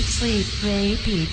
in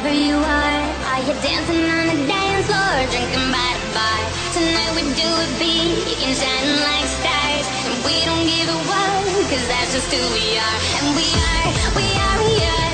wherever you are. Are you dancing on the dance floor, drinking by the bar? Tonight we do it big can shine like stars. And we don't give a what, cause that's just who we are. And we are, we are, we are.